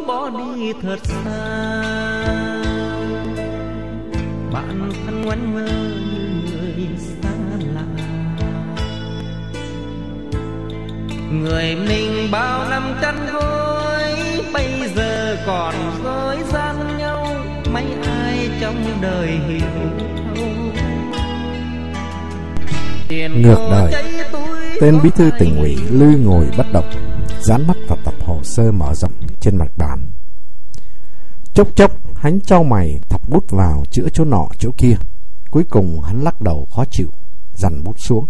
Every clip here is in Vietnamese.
Muốn bỏ đi thật xa. Bạn thân ngoan ngơ như người xa lạ. Người mình bao năm chăn gối Bây giờ còn dối gian nhau. Mấy ai trong đời hiểu Ngược đời. Tên bí thư tỉnh ủy Lư ngồi bất động Dán mắt vào tập hồ sơ mở rộng trên mặt bàn. Chốc chốc, hắn trao mày thọc bút vào chữa chỗ nọ, chỗ kia. Cuối cùng, hắn lắc đầu khó chịu, Dằn bút xuống.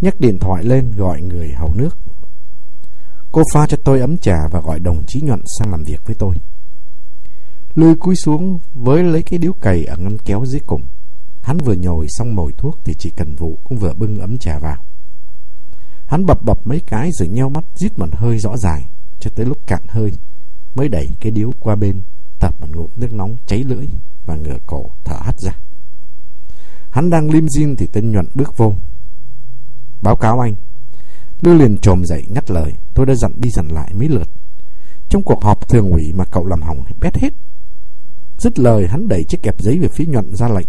Nhắc điện thoại lên gọi người hầu nước. Cô pha cho tôi ấm trà và gọi đồng chí nhuận sang làm việc với tôi. Lươi cúi xuống với lấy cái điếu cày ở ngăn kéo dưới cùng. Hắn vừa nhồi xong mồi thuốc thì chỉ cần vụ cũng vừa bưng ấm trà vào. Hắn bập bập mấy cái rồi nheo mắt rít một hơi rõ dài cho tới lúc cạn hơi, mới đẩy cái điếu qua bên, tập một ngụm nước nóng cháy lưỡi và ngửa cổ thở hắt ra. Hắn đang lim dim thì tên nhuận bước vô. Báo cáo anh. Lưu liền trồm dậy, ngắt lời. Tôi đã dặn đi dặn lại mấy lượt. Trong cuộc họp thường ủy mà cậu làm hỏng bét hết. Dứt lời, hắn đẩy chiếc kẹp giấy về phía nhuận ra lệnh.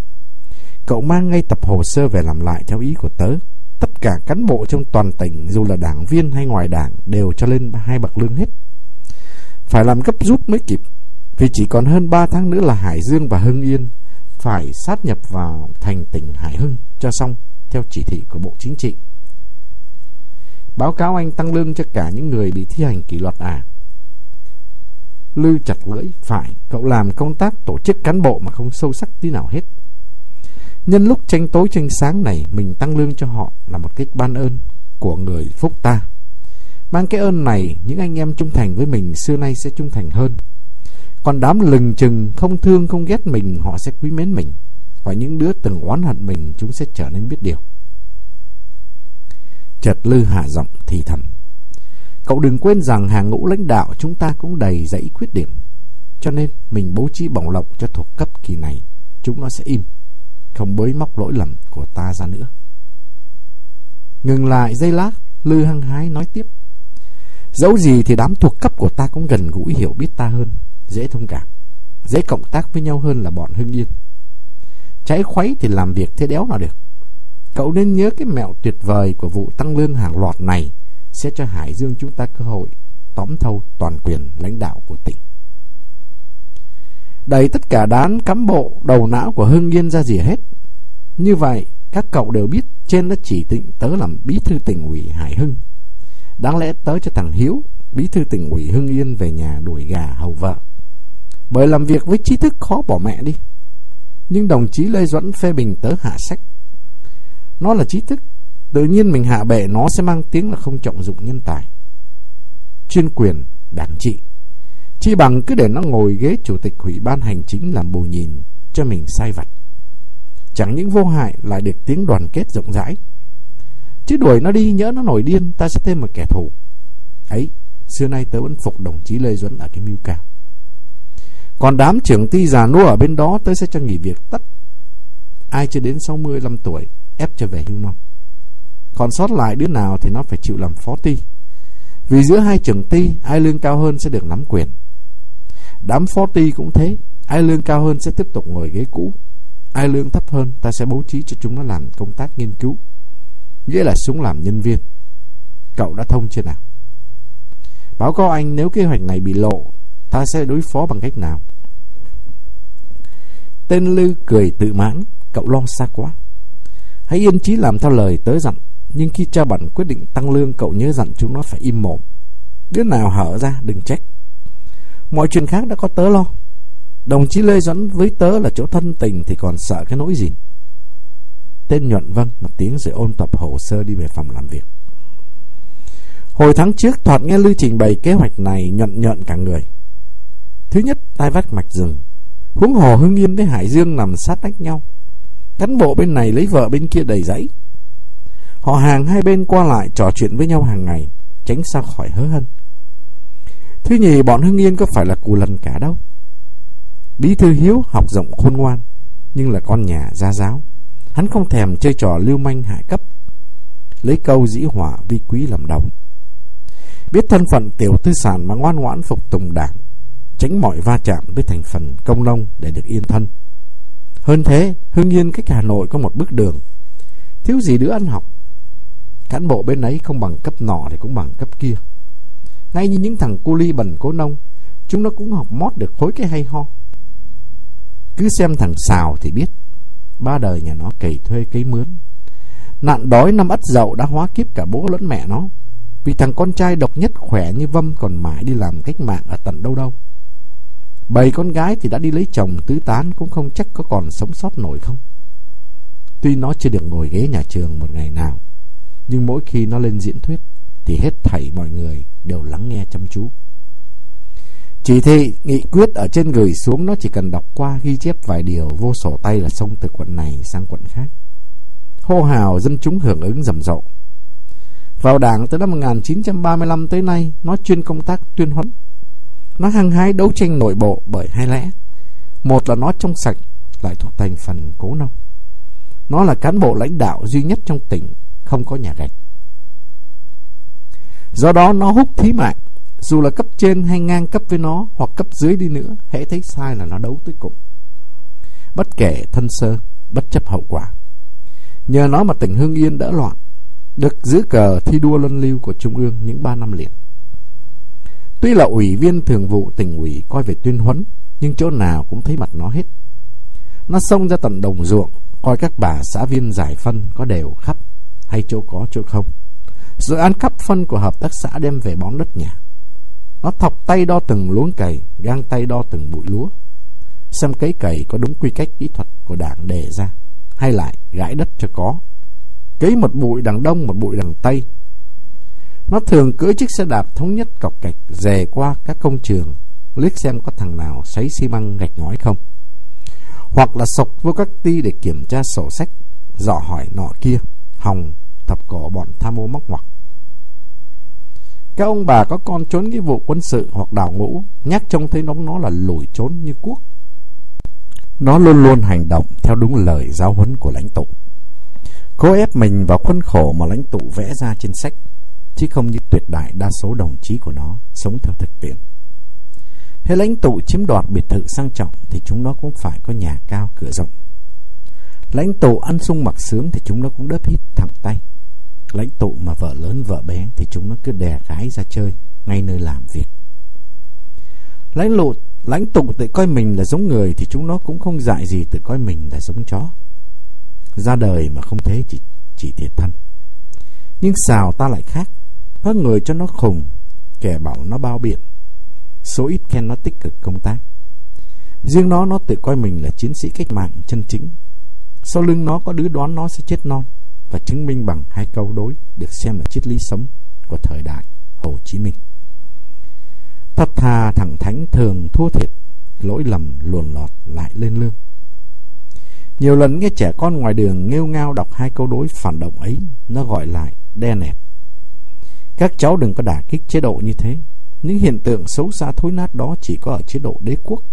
Cậu mang ngay tập hồ sơ về làm lại theo ý của tớ. Tất cả cán bộ trong toàn tỉnh, dù là đảng viên hay ngoài đảng, đều cho lên hai bậc lương hết. Phải làm gấp rút mới kịp, vì chỉ còn hơn 3 tháng nữa là Hải Dương và Hưng Yên phải sát nhập vào thành tỉnh Hải Hưng cho xong theo chỉ thị của Bộ Chính trị. Báo cáo anh tăng lương cho cả những người bị thi hành kỷ luật à? Lư chặt lưỡi, phải, cậu làm công tác tổ chức cán bộ mà không sâu sắc tí nào hết. Nhân lúc tranh tối tranh sáng này, Mình tăng lương cho họ là một cách ban ơn Của người phúc ta. Mang cái ơn này, Những anh em trung thành với mình Xưa nay sẽ trung thành hơn. Còn đám lừng chừng, Không thương, không ghét mình, Họ sẽ quý mến mình. Và những đứa từng oán hận mình, Chúng sẽ trở nên biết điều. Chợt lư hạ giọng thì thầm, Cậu đừng quên rằng hàng ngũ lãnh đạo chúng ta cũng đầy dãy khuyết điểm. Cho nên mình bố trí bổng lộc cho thuộc cấp kỳ này, Chúng nó sẽ im không bới móc lỗi lầm của ta ra nữa. Ngừng lại giây lát, Lư hăng hái nói tiếp. Dẫu gì thì đám thuộc cấp của ta cũng gần gũi hiểu biết ta hơn, dễ thông cảm, dễ cộng tác với nhau hơn là bọn Hưng Yên. Cháy khuấy thì làm việc thế đéo nào được. Cậu nên nhớ cái mẹo tuyệt vời của vụ tăng lương hàng loạt này sẽ cho Hải Dương chúng ta cơ hội tóm thâu toàn quyền lãnh đạo của tỉnh đẩy tất cả đám cán bộ đầu não của Hưng Yên ra gì hết. Như vậy, các cậu đều biết trên đã chỉ định tớ làm bí thư tỉnh ủy Hải Hưng. Đáng lẽ tớ cho thằng Hiếu, bí thư tỉnh ủy Hưng Yên về nhà đuổi gà hầu vợ. Bởi làm việc với trí thức khó bỏ mẹ đi. Nhưng đồng chí Lê Duẫn phê bình tớ hạ sách. Nó là trí thức, tự nhiên mình hạ bệ nó sẽ mang tiếng là không trọng dụng nhân tài. Chuyên quyền, đảng trị Chi bằng cứ để nó ngồi ghế chủ tịch ủy ban hành chính làm bù nhìn cho mình sai vặt. Chẳng những vô hại lại được tiếng đoàn kết rộng rãi. Chứ đuổi nó đi nhớ nó nổi điên ta sẽ thêm một kẻ thù. Ấy, xưa nay tớ vẫn phục đồng chí Lê Duẩn ở cái mưu cao. Còn đám trưởng ty già nua ở bên đó tớ sẽ cho nghỉ việc tất. Ai chưa đến 65 tuổi ép cho về hưu non. Còn sót lại đứa nào thì nó phải chịu làm phó ty. Vì giữa hai trưởng ty, ai lương cao hơn sẽ được nắm quyền. Đám phó ty cũng thế, ai lương cao hơn sẽ tiếp tục ngồi ghế cũ. Ai lương thấp hơn, ta sẽ bố trí cho chúng nó làm công tác nghiên cứu. Nghĩa là xuống làm nhân viên. Cậu đã thông chưa nào? Báo cáo anh nếu kế hoạch này bị lộ, ta sẽ đối phó bằng cách nào? Tên Lư cười tự mãn, cậu lo xa quá. Hãy yên chí làm theo lời tớ dặn, nhưng khi cha bản quyết định tăng lương cậu nhớ dặn chúng nó phải im mồm. Đứa nào hở ra đừng trách. Mọi chuyện khác đã có tớ lo. Đồng chí Lê Duẩn với tớ là chỗ thân tình Thì còn sợ cái nỗi gì? Tên nhuận vâng một tiếng rồi ôn tập hồ sơ đi về phòng làm việc. Hồi tháng trước, Thoạt nghe Lưu trình bày kế hoạch này, nhuận nhuận cả người. Thứ nhất, tai vách mạch rừng. Huống hồ Hưng Yên với Hải Dương nằm sát tách nhau. Cán bộ bên này lấy vợ bên kia đầy giấy Họ hàng hai bên qua lại trò chuyện với nhau hàng ngày, Tránh xa khỏi hớ hân. Thứ nhì bọn Hưng Yên có phải là cù lần cả đâu? Bí thư Hiếu học rộng khôn ngoan Nhưng là con nhà gia giáo. Hắn không thèm chơi trò lưu manh hạ cấp Lấy câu dĩ hỏa vi quý làm đầu. Biết thân phận tiểu tư sản mà ngoan ngoãn phục tùng đảng Tránh mọi va chạm với thành phần công nông để được yên thân. Hơn thế, Hưng Yên cách Hà Nội có một bước đường. Thiếu gì đứa ăn học Cán bộ bên ấy không bằng cấp nọ thì cũng bằng cấp kia. Ngay như những thằng cu ly bẩn cố nông, Chúng nó cũng học mót được khối cái hay ho. Cứ xem thằng xào thì biết, Ba đời nhà nó cày thuê cấy mướn. Nạn đói năm ất dậu đã hóa kiếp cả bố lẫn mẹ nó, Vì thằng con trai độc nhất khỏe như Vâm còn mãi đi làm cách mạng ở tận đâu đâu. Bầy con gái thì đã đi lấy chồng, tứ tán cũng không chắc có còn sống sót nổi không. Tuy nó chưa được ngồi ghế nhà trường một ngày nào, Nhưng mỗi khi nó lên diễn thuyết thì hết thảy mọi người đều lắng nghe chăm chú. Chỉ thị, nghị quyết ở trên gửi xuống Nó chỉ cần đọc qua ghi chép vài điều Vô sổ tay là xong từ quận này sang quận khác. Hô hào dân chúng hưởng ứng rầm rộ. Vào đảng từ năm 1935 tới nay Nó chuyên công tác tuyên huấn. Nó hăng hái đấu tranh nội bộ bởi hai lẽ. Một là nó trong sạch Lại thuộc thành phần cố nông. Nó là cán bộ lãnh đạo duy nhất trong tỉnh Không có nhà gạch. Do đó nó hút thí mạng. Dù là cấp trên hay ngang cấp với nó Hoặc cấp dưới đi nữa, Hễ thấy sai là nó đấu tới cùng. Bất kể thân sơ, Bất chấp hậu quả. Nhờ nó mà tỉnh Hưng Yên đỡ loạn, Được giữ cờ thi đua luân lưu của Trung ương những ba năm liền. Tuy là ủy viên thường vụ tỉnh ủy coi về tuyên huấn, Nhưng chỗ nào cũng thấy mặt nó hết. Nó xông ra tận đồng ruộng, coi các bà xã viên giải phân có đều khắp hay chỗ có chỗ không. Rồi ăn cắp phân của hợp tác xã đem về bón đất nhà. Nó thọc tay đo từng luống cày, gang tay đo từng bụi lúa. Xem cấy cày có đúng quy cách kỹ thuật của đảng đề ra, hay lại gãi đất cho có. Cấy một bụi đằng đông, một bụi đằng tây. Nó thường cưỡi chiếc xe đạp thống nhất cọc cạch dè qua các công trường, liếc xem có thằng nào sấy xi măng gạch ngói không hoặc là sọc vô các ti để kiểm tra sổ sách, dò hỏi nọ kia, hòng thập cổ bọn tham ô móc ngoặc. Các ông bà có con trốn nghĩa vụ quân sự hoặc đào ngũ, nhắc trông thấy nó nó là lùi trốn như cuốc. Nó luôn luôn hành động theo đúng lời giáo huấn của lãnh tụ. Cố ép mình vào khuôn khổ mà lãnh tụ vẽ ra trên sách, chứ không như tuyệt đại đa số đồng chí của nó sống theo thực tiễn. Hay lãnh tụ chiếm đoạt biệt thự sang trọng thì chúng nó cũng phải có nhà cao cửa rộng. Lãnh tụ ăn sung mặc sướng thì chúng nó cũng đớp hít thẳng tay. Lãnh tụ mà vợ lớn vợ bé thì chúng nó cứ đè gái ra chơi ngay nơi làm việc. Lãnh tụ lãnh tụ tự coi mình là giống người thì chúng nó cũng không dại gì tự coi mình là giống chó. Ra đời mà không thế chỉ chỉ thiệt thân. Nhưng xào ta lại khác, có người cho nó khùng, kẻ bảo nó bao biện số ít khen nó tích cực công tác. Riêng nó nó tự coi mình là chiến sĩ cách mạng chân chính. Sau lưng nó có đứa đoán nó sẽ chết non và chứng minh bằng hai câu đối được xem là triết lý sống của thời đại Hồ Chí Minh. Thật thà thẳng thánh thường thua thiệt, lỗi lầm luồn lọt lại lên lương. Nhiều lần nghe trẻ con ngoài đường nghêu ngao đọc hai câu đối phản động ấy, nó gọi lại đe nẹt. Các cháu đừng có đả kích chế độ như thế, những hiện tượng xấu xa thối nát đó chỉ có ở chế độ đế quốc,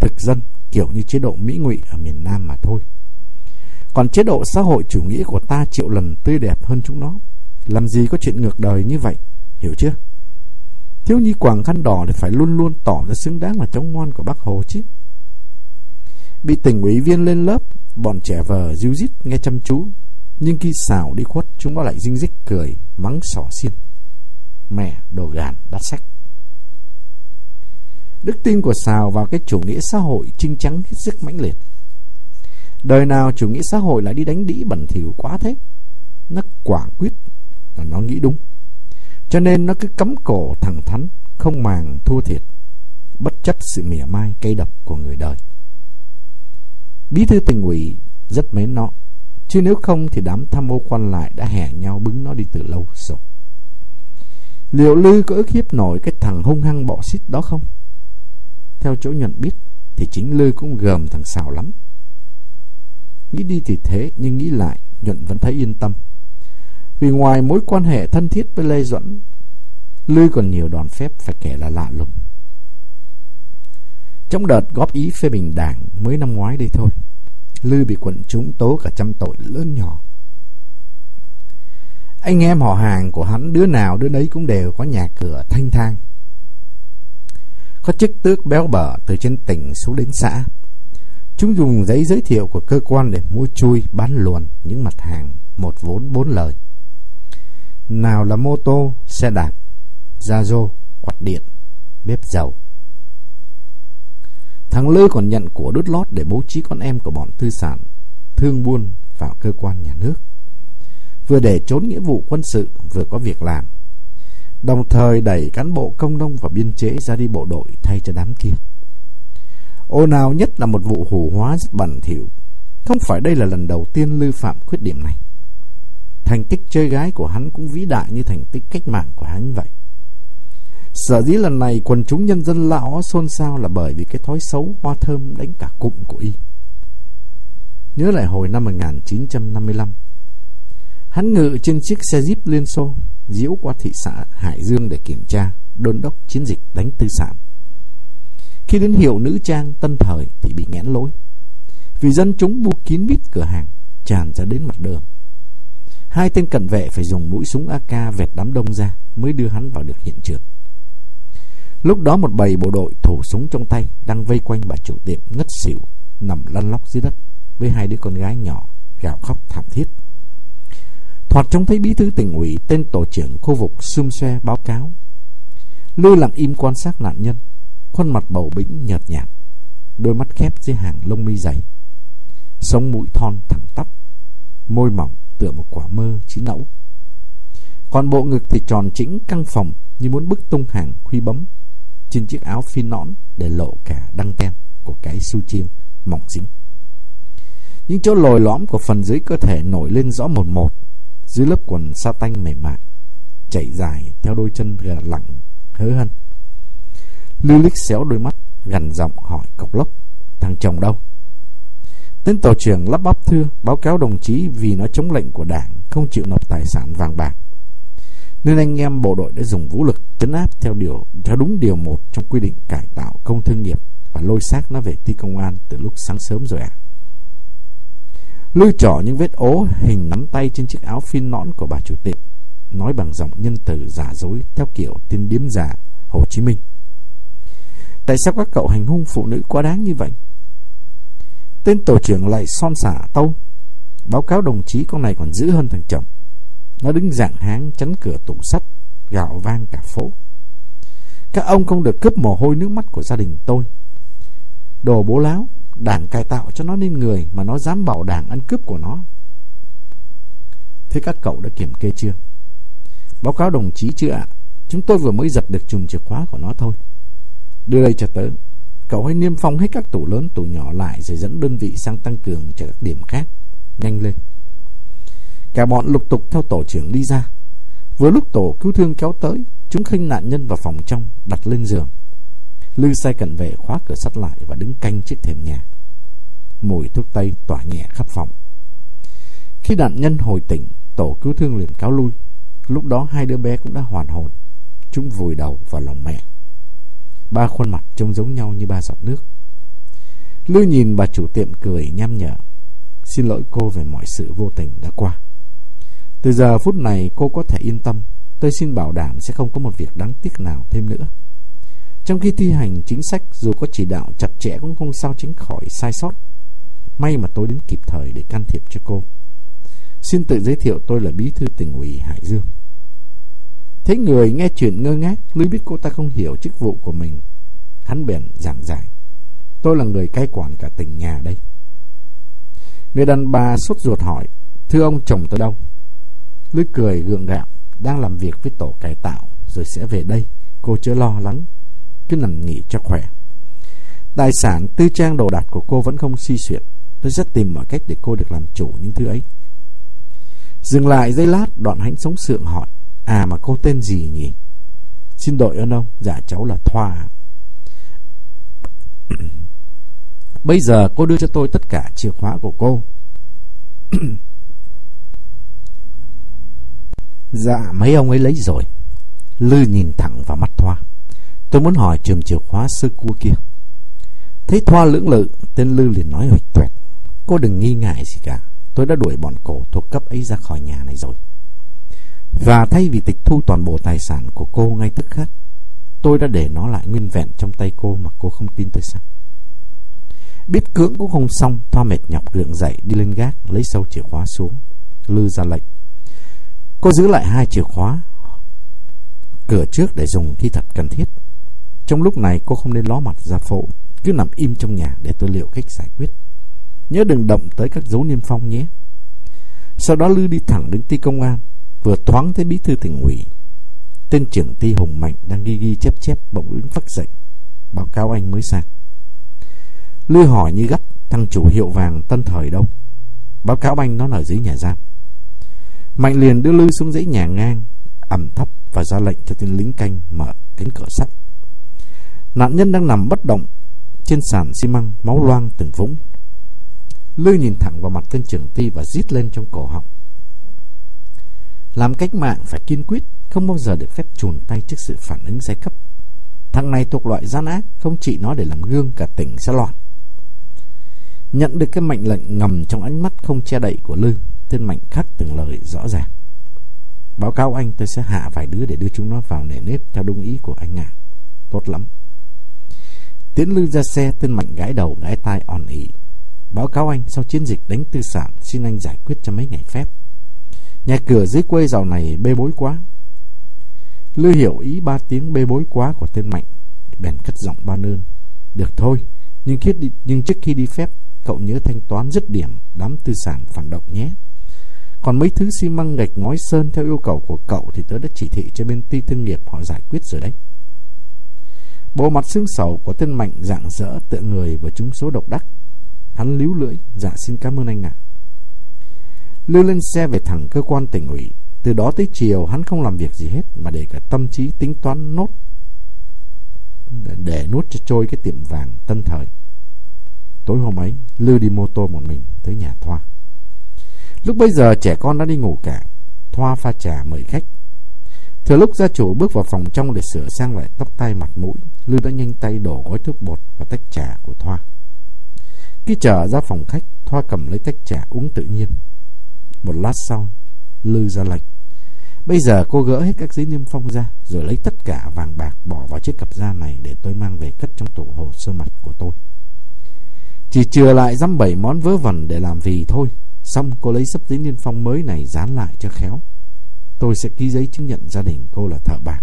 thực dân, kiểu như chế độ Mỹ ngụy ở miền Nam mà thôi. Còn chế độ xã hội chủ nghĩa của ta triệu lần tươi đẹp hơn chúng nó. Làm gì có chuyện ngược đời như vậy, hiểu chưa? Thiếu nhi quàng khăn đỏ thì phải luôn luôn tỏ ra xứng đáng là cháu ngoan của bác Hồ chứ. Bị tỉnh ủy viên lên lớp, bọn trẻ vờ díu dít nghe chăm chú. Nhưng khi xào đi khuất, chúng nó lại dinh dích cười, mắng sỏ xiên. Mẹ, đồ gàn, đắt sách. Đức tin của Sào vào cái chủ nghĩa xã hội trinh trắng hết sức mãnh liệt. Đời nào chủ nghĩa xã hội lại đi đánh đĩ bẩn thỉu quá thế. Nó quả quyết là nó nghĩ đúng. Cho nên nó cứ cấm cổ thẳng thắn, không màng thua thiệt, bất chấp sự mỉa mai cây độc của người đời. Bí thư tỉnh ủy rất mến nó, chứ nếu không thì đám tham ô quan lại đã hè nhau bứng nó đi từ lâu rồi. Liệu Lư có ức hiếp nổi cái thằng hung hăng bọ xít đó không? Theo chỗ nhận biết Thì chính Lư cũng gờm thằng xào lắm Nghĩ đi thì thế, Nhưng nghĩ lại, Nhuận vẫn thấy yên tâm Vì ngoài mối quan hệ thân thiết với Lê Duẩn, Lư còn nhiều đòn phép Phải kể là lạ lùng Trong đợt góp ý phê bình đảng Mới năm ngoái đây thôi, Lư bị quận chúng tố cả trăm tội lớn nhỏ Anh em họ hàng của hắn, đứa nào đứa đấy cũng đều có nhà cửa thanh thang. Có chức tước béo bở từ trên tỉnh xuống đến xã. Chúng dùng giấy giới thiệu của cơ quan để mua chui bán luồn những mặt hàng một vốn bốn lời. Nào là mô tô, xe đạp, gia rô, quạt điện, bếp dầu. Thằng Lư còn nhận của đút lót để bố trí con em của bọn tư sản, thương buôn vào cơ quan nhà nước. Vừa để trốn nghĩa vụ quân sự, vừa có việc làm. Đồng thời đẩy cán bộ công nông và biên chế ra đi bộ đội thay cho đám kia. Ô nào nhất là một vụ hủ hóa rất bẩn thỉu. Không phải đây là lần đầu tiên Lư phạm khuyết điểm này. Thành tích chơi gái của hắn cũng vĩ đại như thành tích cách mạng của hắn vậy. Sở dĩ lần này quần chúng nhân dân lão xôn xao là bởi vì cái thói xấu hoa thơm đánh cả cụm của y. Nhớ lại hồi năm 1955, hắn ngự trên chiếc xe Jeep Liên Xô diễu qua thị xã Hải Dương để kiểm tra, đôn đốc chiến dịch đánh tư sản. Khi đến hiệu nữ trang tân thời thì bị nghẽn lối. Vì dân chúng bu kín mít cửa hàng, tràn ra đến mặt đường. Hai tên cận vệ phải dùng mũi súng AK vẹt đám đông ra mới đưa hắn vào được hiện trường. Lúc đó một bầy bộ đội thủ súng trong tay đang vây quanh bà chủ tiệm ngất xỉu, nằm lăn lóc dưới đất với hai đứa con gái nhỏ gào khóc thảm thiết. Thoạt trông thấy bí thư tỉnh ủy tên tổ trưởng khu vực xung xoe báo cáo. Lư lặng im quan sát nạn nhân, khuôn mặt bầu bĩnh nhợt nhạt, đôi mắt khép dưới hàng lông mi dày, sống mũi thon thẳng tắp, môi mỏng tựa một quả mơ chín nẫu. Còn bộ ngực thì tròn chỉnh căng phòng như muốn bức tung hàng khuy bấm trên chiếc áo phi nõn để lộ cả đăng ten của cái su chiêng mỏng dính. Những chỗ lồi lõm của phần dưới cơ thể nổi lên rõ một một dưới lớp quần sa tanh mềm mại, chảy dài theo đôi chân gà lẳng hớ hân. Lưu Lích xéo đôi mắt, gần giọng hỏi cọc lốc, thằng chồng đâu? Tên tổ trưởng lắp bắp thưa báo cáo đồng chí vì nó chống lệnh của đảng không chịu nộp tài sản vàng bạc. Nên anh em bộ đội đã dùng vũ lực chấn áp theo điều theo đúng điều một trong quy định cải tạo công thương nghiệp và lôi xác nó về ti công an từ lúc sáng sớm rồi ạ. À. Lưu trỏ những vết ố hình nắm tay trên chiếc áo phin nõn của bà chủ tịch, nói bằng giọng nhân từ giả dối theo kiểu tin điếm giả Hồ Chí Minh. Tại sao các cậu hành hung phụ nữ quá đáng như vậy? Tên tổ trưởng lại son xả tâu. Báo cáo đồng chí con này còn dữ hơn thằng chồng. Nó đứng dạng háng chắn cửa tủ sắt, gạo vang cả phố. Các ông không được cướp mồ hôi nước mắt của gia đình tôi. Đồ bố láo, đảng cải tạo cho nó nên người mà nó dám bảo đảng ăn cướp của nó. Thế các cậu đã kiểm kê chưa? Báo cáo đồng chí chưa ạ? Chúng tôi vừa mới giật được chùm chìa khóa của nó thôi. Đưa đây cho tớ. Cậu hãy niêm phong hết các tủ lớn tủ nhỏ lại rồi dẫn đơn vị sang tăng cường cho các điểm khác. Nhanh lên. Cả bọn lục tục theo tổ trưởng đi ra. Vừa lúc tổ cứu thương kéo tới, chúng khinh nạn nhân vào phòng trong, đặt lên giường. Lư sai cận vệ khóa cửa sắt lại và đứng canh trước thềm nhà. Mùi thuốc tây tỏa nhẹ khắp phòng. Khi nạn nhân hồi tỉnh, tổ cứu thương liền cáo lui. Lúc đó hai đứa bé cũng đã hoàn hồn. Chúng vùi đầu vào lòng mẹ. Ba khuôn mặt trông giống nhau như ba giọt nước. Lư nhìn bà chủ tiệm cười nham nhở. Xin lỗi cô về mọi sự vô tình đã qua. Từ giờ phút này cô có thể yên tâm. Tôi xin bảo đảm sẽ không có một việc đáng tiếc nào thêm nữa. Trong khi thi hành chính sách, dù có chỉ đạo chặt chẽ cũng không sao tránh khỏi sai sót. May mà tôi đến kịp thời để can thiệp cho cô. Xin tự giới thiệu tôi là bí thư tỉnh ủy Hải Dương. Thấy người nghe chuyện ngơ ngác, Lưu biết cô ta không hiểu chức vụ của mình. Hắn bèn giảng giải. Tôi là người cai quản cả tỉnh nhà đây. Người đàn bà sốt ruột hỏi, thưa ông chồng tôi đâu? Lưu cười gượng gạo, đang làm việc với tổ cải tạo, rồi sẽ về đây. Cô chưa lo lắng, cứ nằm nghỉ cho khỏe. Tài sản, tư trang đồ đạc của cô vẫn không suy xuyệt. Tôi rất tìm mọi cách để cô được làm chủ những thứ ấy. Dừng lại giây lát, đoạn hãnh sống sượng hỏi. À mà cô tên gì nhỉ? Xin đội ơn ông, dạ cháu là Thoa. Bây giờ cô đưa cho tôi tất cả chìa khóa của cô. dạ mấy ông ấy lấy rồi. Lư nhìn thẳng vào mắt Thoa. Tôi muốn hỏi trường chìa khóa sư cua kia. Thấy Thoa lưỡng lự, tên Lư liền nói huỵch tuẹt. Cô đừng nghi ngại gì cả. Tôi đã đuổi bọn cổ thuộc cấp ấy ra khỏi nhà này rồi. Và thay vì tịch thu toàn bộ tài sản của cô ngay tức khắc, Tôi đã để nó lại nguyên vẹn trong tay cô mà cô không tin tôi sao? Biết cưỡng cũng không xong, Thoa mệt nhọc gượng dậy đi lên gác, Lấy sâu chìa khóa xuống, Lư ra lệnh. Cô giữ lại hai chìa khóa, Cửa trước để dùng khi thật cần thiết. Trong lúc này, cô không nên ló mặt ra phố, Cứ nằm im trong nhà để tôi liệu cách giải quyết. Nhớ đừng động tới các dấu niêm phong nhé. Sau đó Lư đi thẳng đến ti công an. Vừa thoáng thấy bí thư tỉnh ủy. Tên trưởng ty Hùng Mạnh đang ghi ghi chép chép bỗng đứng phắc dậy. Báo cáo anh mới sang. Lư hỏi như gấp Thằng chủ hiệu vàng tân thời đâu. Báo cáo anh nó ở dưới nhà giam. Mạnh liền đưa Lư xuống dãy nhà ngang, ẩm thấp và ra lệnh cho tên lính canh mở cánh cửa sắt. Nạn nhân đang nằm bất động Trên sàn xi măng, Máu loang từng vũng. Lư nhìn thẳng vào mặt tên trưởng ty Và rít lên trong cổ họng. Làm cách mạng phải kiên quyết, Không bao giờ được phép chùn tay trước sự phản ứng giai cấp. Thằng này thuộc loại gian ác, Không chỉ nó để làm gương, cả tỉnh sẽ loạn. Nhận được cái mệnh lệnh ngầm trong ánh mắt không che đậy của Lư, Tên Mạnh khắc từng lời rõ ràng. Báo cáo anh, tôi sẽ hạ vài đứa để đưa chúng nó vào nề nếp theo đúng ý của anh ạ. Tốt lắm. Tiến Lư ra xe, tên Mạnh gãi đầu, gãi tai on ỉ. Báo cáo anh, sau chiến dịch đánh tư sản, Xin anh giải quyết cho mấy ngày phép. Nhà cửa dưới quê dạo này bê bối quá. Lư hiểu ý ba tiếng bê bối quá của tên Mạnh Bèn cất giọng ban ơn. Được thôi nhưng, khi đi, nhưng trước khi đi phép Cậu nhớ thanh toán dứt điểm Đám tư sản phản động nhé. Còn mấy thứ xi măng gạch ngói sơn Theo yêu cầu của cậu Thì tớ đã chỉ thị cho bên ty thương nghiệp Họ giải quyết rồi đấy. Bộ mặt xương sầu của tên Mạnh dạng dỡ tựa người và chúng số độc đắc. Hắn líu lưỡi Dạ xin cảm ơn anh ạ. Lưu lên xe về thẳng cơ quan tỉnh ủy. Từ đó tới chiều, hắn không làm việc gì hết, Mà để cả tâm trí tính toán nốt, Để nuốt cho trôi cái tiệm vàng tân thời. Tối hôm ấy, Lưu đi mô tô một mình tới nhà Thoa. Lúc bây giờ, trẻ con đã đi ngủ cả. Thoa pha trà mời khách. Thừa lúc gia chủ bước vào phòng trong để sửa sang lại tóc tai mặt mũi, Lưu đã nhanh tay đổ gói thuốc bột và tách trà của Thoa. Khi trở ra phòng khách, Thoa cầm lấy tách trà uống tự nhiên. Một lát sau, Lư ra lệnh. Bây giờ cô gỡ hết các giấy niêm phong ra, Rồi lấy tất cả vàng bạc bỏ vào chiếc cặp da này Để tôi mang về cất trong tủ hồ sơ mặt của tôi. Chỉ chừa lại dăm bảy món vớ vẩn để làm vì thôi. Xong, cô lấy sắp giấy niêm phong mới này dán lại cho khéo. Tôi sẽ ký giấy chứng nhận gia đình cô là thợ bạc.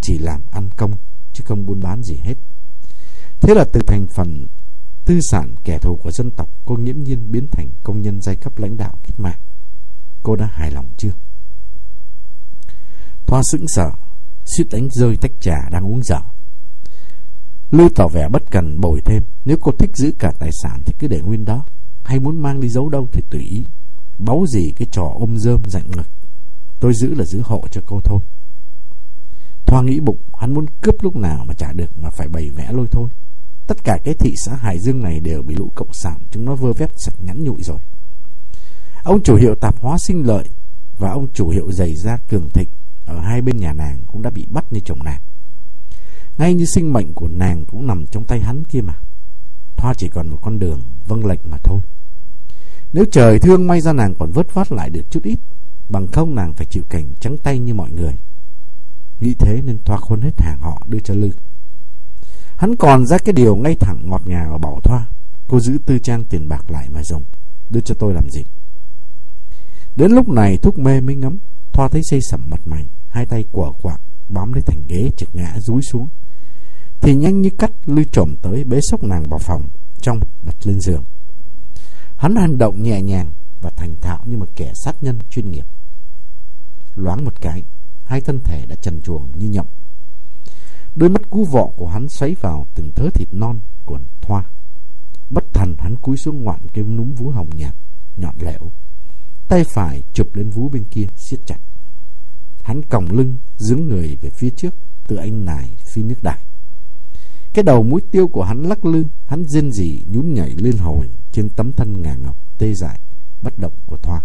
Chỉ làm ăn công, Chứ không buôn bán gì hết. Thế là từ thành phần tư sản kẻ thù của dân tộc, Cô nghiễm nhiên biến thành công nhân giai cấp lãnh đạo cách mạng. Cô đã hài lòng chưa? Thoa sững sờ, suýt đánh rơi tách trà đang uống dở Lưu tỏ vẻ bất cần bồi thêm, Nếu cô thích giữ cả tài sản Thì cứ để nguyên đó. Hay muốn mang đi giấu đâu thì tùy ý. Báu gì cái trò ôm rơm dạnh ngực. Tôi giữ là giữ hộ cho cô thôi. Thoa nghĩ bụng, Hắn muốn cướp lúc nào mà trả được Mà phải bày vẽ lôi thôi. Tất cả cái thị xã Hải Dương này đều bị lũ cộng sản, Chúng nó vơ vét sạch nhắn nhụi rồi. Ông chủ hiệu tạp hóa sinh lợi Và ông chủ hiệu giày da cường thịnh Ở hai bên nhà nàng cũng đã bị bắt như chồng nàng. Ngay như sinh mệnh của nàng Cũng nằm trong tay hắn kia mà. Thoa chỉ còn một con đường Vâng lệnh mà thôi. Nếu trời thương may ra nàng còn vớt vát lại được chút ít, Bằng không nàng phải chịu cảnh trắng tay như mọi người. Nghĩ thế nên Thoa khôn hết hàng họ đưa cho Lư. Hắn còn ra cái điều ngay thẳng ngọt ngào và bảo Thoa. Cô giữ tư trang tiền bạc lại mà dùng, Đưa cho tôi làm gì? Đến lúc này thuốc mê mới ngấm, Thoa thấy xây sẩm mặt mày, Hai tay quả quạng bám lấy thành ghế trực ngã rúi xuống. Thì nhanh như cắt Lư trộm tới bế sốc nàng vào phòng, Trong đặt lên giường. Hắn hành động nhẹ nhàng Và thành thạo như một kẻ sát nhân chuyên nghiệp. Loáng một cái, Hai thân thể đã trần chuồng như nhộng. Đôi mắt cú vọ của hắn xoáy vào từng thớ thịt non của Thoa. Bất thần hắn cúi xuống ngoạn cái núm vú hồng nhạt, Nhọn lẻo Tay phải chụp lên vú bên kia, siết chặt. Hắn còng lưng Dướng người về phía trước Tự anh nài phi nước đại. Cái đầu mũi tiêu của hắn lắc lư, Hắn rên rỉ nhún nhảy lên hồi Trên tấm thân ngà ngọc tê dại, Bất động của Thoa.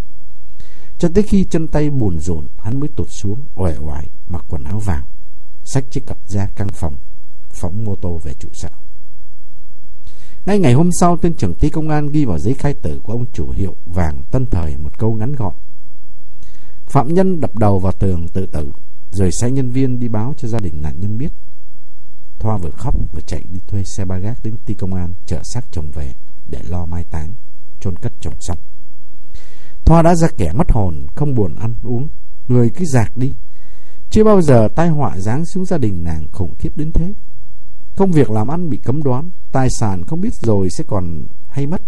Cho tới khi chân tay buồn rộn, Hắn mới tụt xuống oải oải, Mặc quần áo vào Xách chiếc cặp ra căn phòng Phóng mô tô về trụ sở. Ngay ngày hôm sau Tên trưởng ty công an ghi vào giấy khai tử Của ông chủ hiệu vàng tân thời Một câu ngắn gọn Phạm nhân đập đầu vào tường tự tử Rồi sai nhân viên đi báo cho gia đình nạn nhân biết Thoa vừa khóc vừa chạy đi thuê xe ba gác đến ty công an chở xác chồng về để lo mai táng, chôn cất chồng xong. Thoa đã ra kẻ mất hồn, không buồn ăn uống, người cứ giạc đi. Chưa bao giờ tai họa giáng xuống gia đình nàng khủng khiếp đến thế. Công việc làm ăn bị cấm đoán, tài sản không biết rồi sẽ còn hay mất.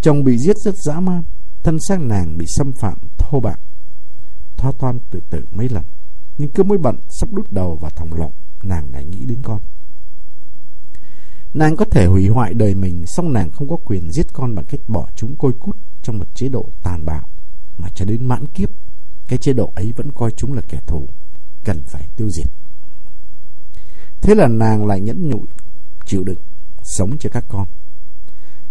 Chồng bị giết rất dã man, thân xác nàng bị xâm phạm thô bạo. Thoa toan tự tử mấy lần, nhưng cứ mỗi bận sắp đút đầu vào thòng lọng nàng lại nghĩ đến con. Nàng có thể hủy hoại đời mình, song nàng không có quyền giết con bằng cách bỏ chúng côi cút trong một chế độ tàn bạo, mà cho đến mãn kiếp, cái chế độ ấy vẫn coi chúng là kẻ thù, cần phải tiêu diệt. Thế là nàng lại nhẫn nhụi, chịu đựng, sống cho các con.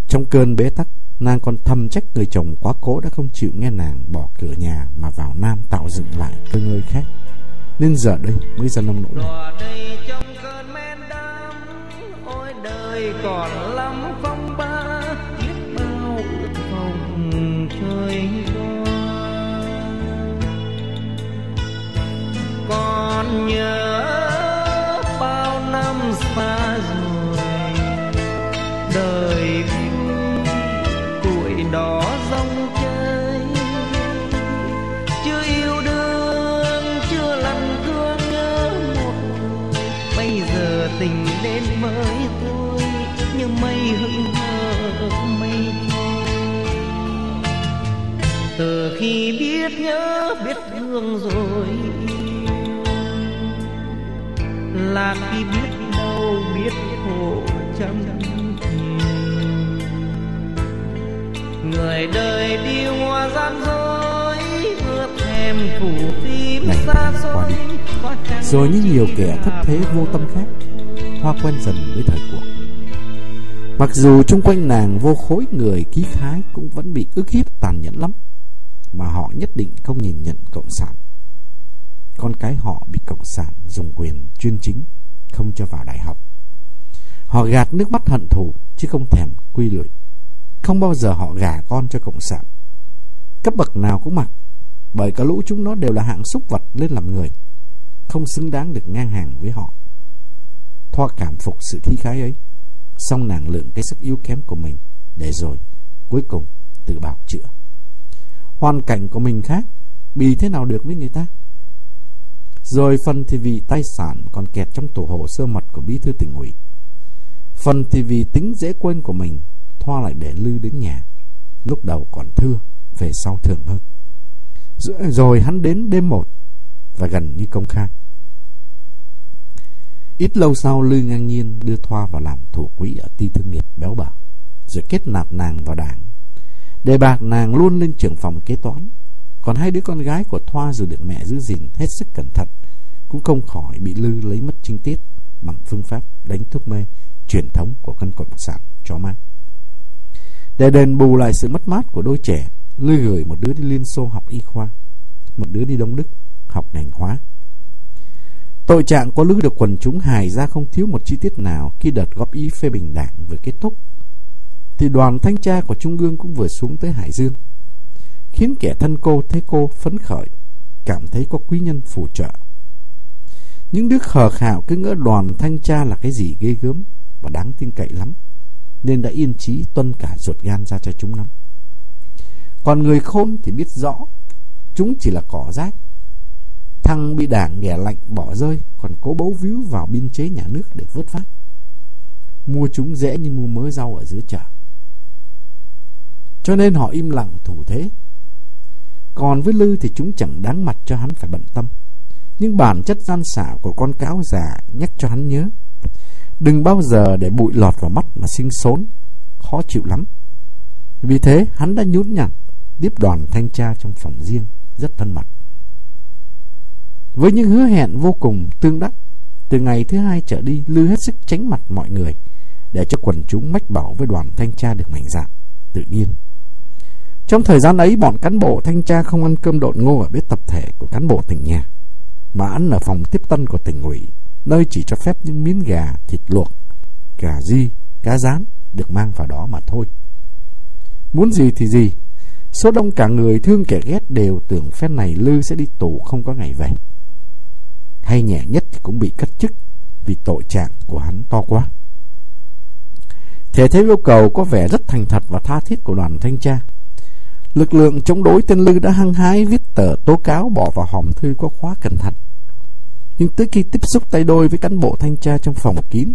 Trong cơn bế tắc, nàng còn thầm trách người chồng quá cố đã không chịu nghe nàng bỏ cửa nhà mà vào Nam tạo dựng lại cơ ngơi khác. Nên giờ đây mới ra nông nỗi này còn lắm biết nhớ biết thương rồi. Là khi biết đâu biết khổ trăm người đời đi hoa gian dối ước thèm phủ phim xa xôi. rồi như nhiều kẻ thất thế vô tâm khác hoa quen dần với thời cuộc. Mặc dù chung quanh nàng vô khối người ký khái cũng vẫn bị ức hiếp tàn nhẫn lắm. Mà họ nhất định không nhìn nhận Cộng sản. Con cái họ bị Cộng sản dùng quyền chuyên chính, không cho vào đại học. Họ gạt nước mắt hận thù chứ không thèm quy lụy. Không bao giờ họ gả con cho Cộng sản. Cấp bậc nào cũng mặc, bởi cả lũ chúng nó đều là hạng súc vật lên làm người. Không xứng đáng được ngang hàng với họ. Thoa cảm phục sự thi khái ấy xong nàng lượng cái sức yếu kém của mình để rồi cuối cùng tự bảo chữa hoàn cảnh của mình khác bị thế nào được với người ta? Rồi phần thì vì tài sản còn kẹt trong tủ hồ sơ mật của bí thư tỉnh ủy. Phần thì vì tính dễ quên của mình thoa lại để lư đến nhà. Lúc đầu còn thưa về sau thường hơn. Rồi hắn đến đêm một và gần như công khai. Ít lâu sau Lư ngang nhiên đưa Thoa vào làm thủ quỹ ở ti thương nghiệp béo bở, rồi kết nạp nàng vào đảng. Đề bạc nàng luôn lên trưởng phòng kế toán, còn hai đứa con gái của Thoa dù được mẹ giữ gìn hết sức cẩn thận, cũng không khỏi bị Lư lấy mất trinh tiết bằng phương pháp đánh thuốc mê truyền thống của căn cộng sản cho ma. Để đền bù lại sự mất mát của đôi trẻ, Lư gửi một đứa đi Liên Xô học y khoa, một đứa đi Đông Đức học ngành hóa Tội trạng có lư được quần chúng hài ra không thiếu một chi tiết nào khi đợt góp ý phê bình đảng vừa kết thúc. Thì đoàn thanh tra của Trung ương cũng vừa xuống tới Hải Dương. Khiến kẻ thân cô thấy cô phấn khởi, cảm thấy có quý nhân phù trợ. Những đứa khờ khảo cứ ngỡ đoàn thanh tra là cái gì ghê gớm và đáng tin cậy lắm. Nên đã yên trí tuân cả ruột gan ra cho chúng lắm. Còn người khôn thì biết rõ chúng chỉ là cỏ rác Thằng bị đảng ghẻ lạnh bỏ rơi Còn cố bấu víu vào biên chế nhà nước để vớt phát Mua chúng dễ như mua mớ rau ở dưới chợ cho nên họ im lặng thủ thế. Còn với Lư thì chúng chẳng đáng mặt cho hắn phải bận tâm. Nhưng bản chất gian xảo của con cáo già nhắc cho hắn nhớ. Đừng bao giờ để bụi lọt vào mắt mà sinh sốn. Khó chịu lắm. Vì thế hắn đã nhún nhặn Tiếp đoàn thanh tra trong phòng riêng Rất thân mật. Với những hứa hẹn vô cùng tương đắc, từ ngày thứ hai trở đi, Lư hết sức tránh mặt mọi người, để cho quần chúng mách bảo với đoàn thanh tra được mạnh dạng, tự nhiên. Trong thời gian ấy, bọn cán bộ thanh tra không ăn cơm độn ngô ở bếp tập thể của cán bộ tỉnh nhà, mà ăn ở phòng tiếp tân của tỉnh ủy, nơi chỉ cho phép những miếng gà, thịt luộc, gà di, cá rán được mang vào đó mà thôi. Muốn gì thì gì, Số đông cả người thương kẻ ghét đều tưởng phen này Lư sẽ đi tù không có ngày về. Hay nhẹ nhất thì cũng bị cất chức vì tội trạng của hắn to quá. Thể thế yêu cầu có vẻ rất thành thật và tha thiết của đoàn thanh tra. Lực lượng chống đối tên Lư đã hăng hái viết tờ tố cáo bỏ vào hòm thư có khóa cẩn thận. Nhưng tới khi tiếp xúc tay đôi với cán bộ thanh tra trong phòng kín,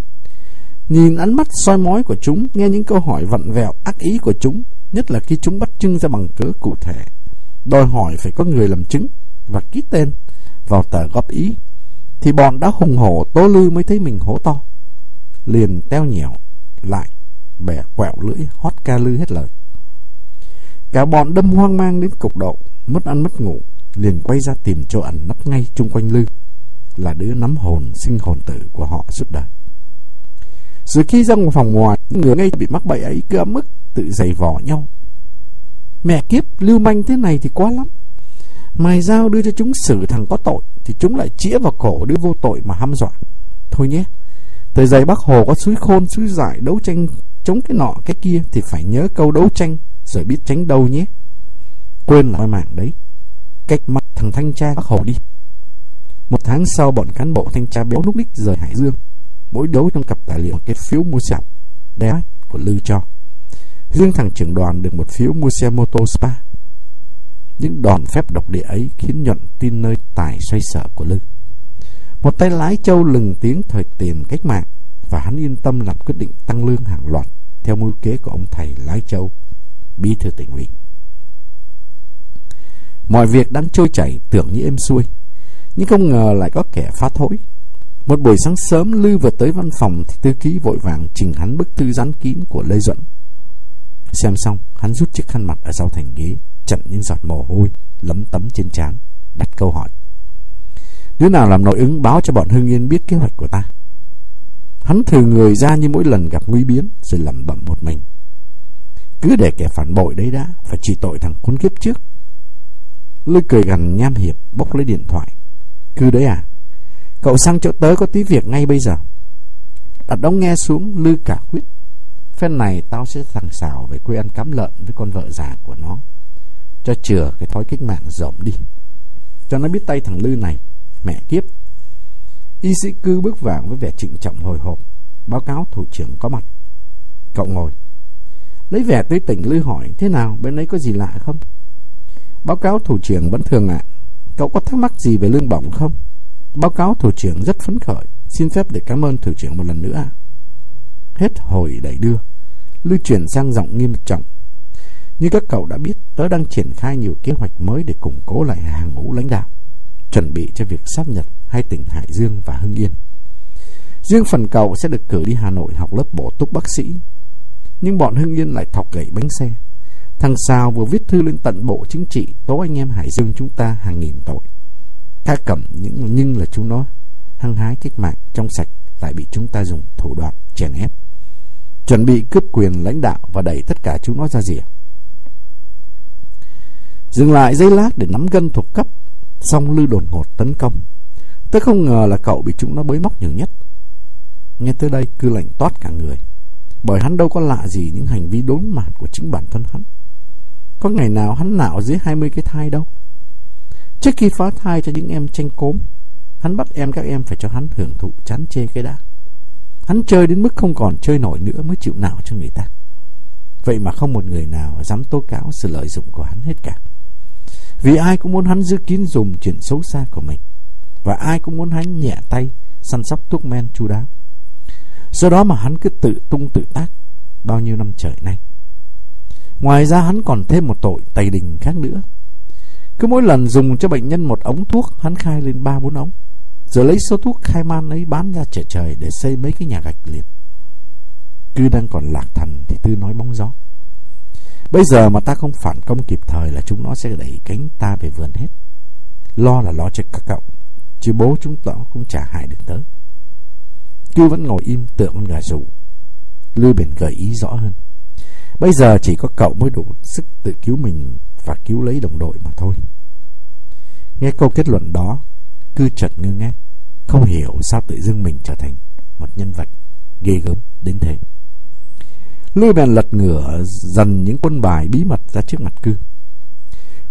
nhìn ánh mắt soi mói của chúng, nghe những câu hỏi vặn vẹo ác ý của chúng, nhất là khi chúng bắt trưng ra bằng cớ cụ thể, đòi hỏi phải có người làm chứng và ký tên vào tờ góp ý, thì bọn đã hùng hổ tố lư mới thấy mình hố to. Liền teo nhẹo lại, bẻ quẹo lưỡi hót ca lư hết lời. Cả bọn đâm hoang mang đến cục độ, mất ăn mất ngủ, liền quay ra tìm chỗ ẩn nấp ngay chung quanh lư, là đứa nắm hồn sinh hồn tử của họ suốt đời. Rồi khi ra ngoài phòng ngoài, người ngay bị mắc bậy ấy cứ ấm ức, tự giày vò nhau. Mẹ kiếp, lưu manh thế này thì quá lắm. Mài dao đưa cho chúng xử thằng có tội, thì chúng lại chĩa vào cổ đứa vô tội mà hăm dọa. Thôi nhé, thời giày bác Hồ có suối khôn, suối dại đấu tranh chống cái nọ cái kia thì phải nhớ câu đấu tranh rồi biết tránh đâu nhé. Quên là mạng đấy. Cách mặt thằng thanh tra bác Hồ đi. Một tháng sau bọn cán bộ thanh tra béo lúc đích rời Hải Dương. Mỗi đấu trong cặp tài liệu cái phiếu mua sạp, đé của Lư cho. Riêng thằng trưởng đoàn được một phiếu mua xe mô tô spa. Những đòn phép độc địa ấy khiến nhuận tin nơi tài xoay sở của Lư. Một tay lái châu lừng tiếng thời tiền cách mạng và hắn yên tâm làm quyết định tăng lương hàng loạt theo mưu kế của ông thầy lái châu, bí thư tỉnh ủy. Mọi việc đang trôi chảy tưởng như êm xuôi, nhưng không ngờ lại có kẻ phá thối. Một buổi sáng sớm Lư vừa tới văn phòng thì thư ký vội vàng trình hắn bức thư dán kín của Lê Duẩn. Xem xong, hắn rút chiếc khăn mặt ở sau thành ghế, chặn những giọt mồ hôi lấm tấm trên trán, đặt câu hỏi. Đứa nào làm nội ứng báo cho bọn Hưng Yên biết kế hoạch của ta? Hắn thử người ra như mỗi lần gặp nguy biến rồi lẩm bẩm một mình. Cứ để kẻ phản bội đấy đã, phải chỉ tội thằng khốn kiếp trước. Lôi cười gần nham hiệp bốc lấy điện thoại. Cứ đấy à? Cậu sang chỗ tớ có tí việc ngay bây giờ. Đặt đóng nghe xuống lư cả huyết. Phen này tao sẽ thằng xào về quê ăn cắm lợn với con vợ già của nó. Cho chừa cái thói cách mạng rộng đi. Cho nó biết tay thằng Lư này. Mẹ kiếp. Y sĩ cư bước vào với vẻ trịnh trọng hồi hộp. Báo cáo thủ trưởng có mặt. Cậu ngồi. Lấy vẻ tươi tỉnh Lư hỏi. Thế nào? Bên ấy có gì lạ không? Báo cáo thủ trưởng vẫn thường ạ. Cậu có thắc mắc gì về lương bổng không? Báo cáo thủ trưởng rất phấn khởi. Xin phép để cảm ơn thủ trưởng một lần nữa à Hết hồi đẩy đưa. Lưu chuyển sang giọng nghiêm trọng. Như các cậu đã biết, tớ đang triển khai nhiều kế hoạch mới để củng cố lại hàng ngũ lãnh đạo, chuẩn bị cho việc sắp nhập hai tỉnh Hải Dương và Hưng Yên. Riêng phần cậu sẽ được cử đi Hà Nội học lớp bổ túc bác sĩ. Nhưng bọn Hưng Yên lại thọc gậy bánh xe. Thằng Sao vừa viết thư lên tận bộ chính trị, tố anh em Hải Dương chúng ta hàng nghìn tội. ta cẩm những nhưng là chúng nó, hăng hái cách mạng trong sạch, lại bị chúng ta dùng thủ đoạn chèn ép. Chuẩn bị cướp quyền lãnh đạo và đẩy tất cả chúng nó ra rìa. Dừng lại giây lát để nắm gân thuộc cấp, Xong lư đột ngột tấn công tớ không ngờ là cậu bị chúng nó bới móc nhiều nhất Nghe tới đây, cư lạnh toát cả người bởi hắn đâu có lạ gì những hành vi đốn mạt của chính bản thân hắn. Có ngày nào hắn nạo dưới 20 cái thai đâu? Trước khi phá thai cho những em tranh cốm, Hắn bắt em các em phải cho hắn hưởng thụ chán chê cái đã. Hắn chơi đến mức không còn chơi nổi nữa mới chịu nạo cho người ta. Vậy mà không một người nào dám tố cáo sự lợi dụng của hắn hết cả. Vì ai cũng muốn hắn giữ kín dùng chuyện xấu xa của mình. Và ai cũng muốn hắn nhẹ tay Săn sóc thuốc men chu đáo. Do đó mà hắn cứ tự tung tự tác Bao nhiêu năm trời nay. Ngoài ra hắn còn thêm một tội tày đình khác nữa. Cứ mỗi lần dùng cho bệnh nhân một ống thuốc Hắn khai lên ba bốn ống. Rồi lấy số thuốc khai man ấy bán ra trời trời Để xây mấy cái nhà gạch liền. Cứ đang còn lạc thần Thì Tư nói bóng gió. Bây giờ mà ta không phản công kịp thời là chúng nó sẽ đẩy cánh ta về vườn hết. Lo là lo cho các cậu, chứ bố chúng ta cũng chả hại được tới. Cư vẫn ngồi im tượng con gà rủ. Lưu bền gợi ý rõ hơn. Bây giờ chỉ có cậu mới đủ sức tự cứu mình và cứu lấy đồng đội mà thôi. Nghe câu kết luận đó, cư chợt ngơ ngác, không hiểu sao tự dưng mình trở thành một nhân vật ghê gớm đến thế. Lưu bèn lật ngửa dần những quân bài bí mật ra trước mặt cư.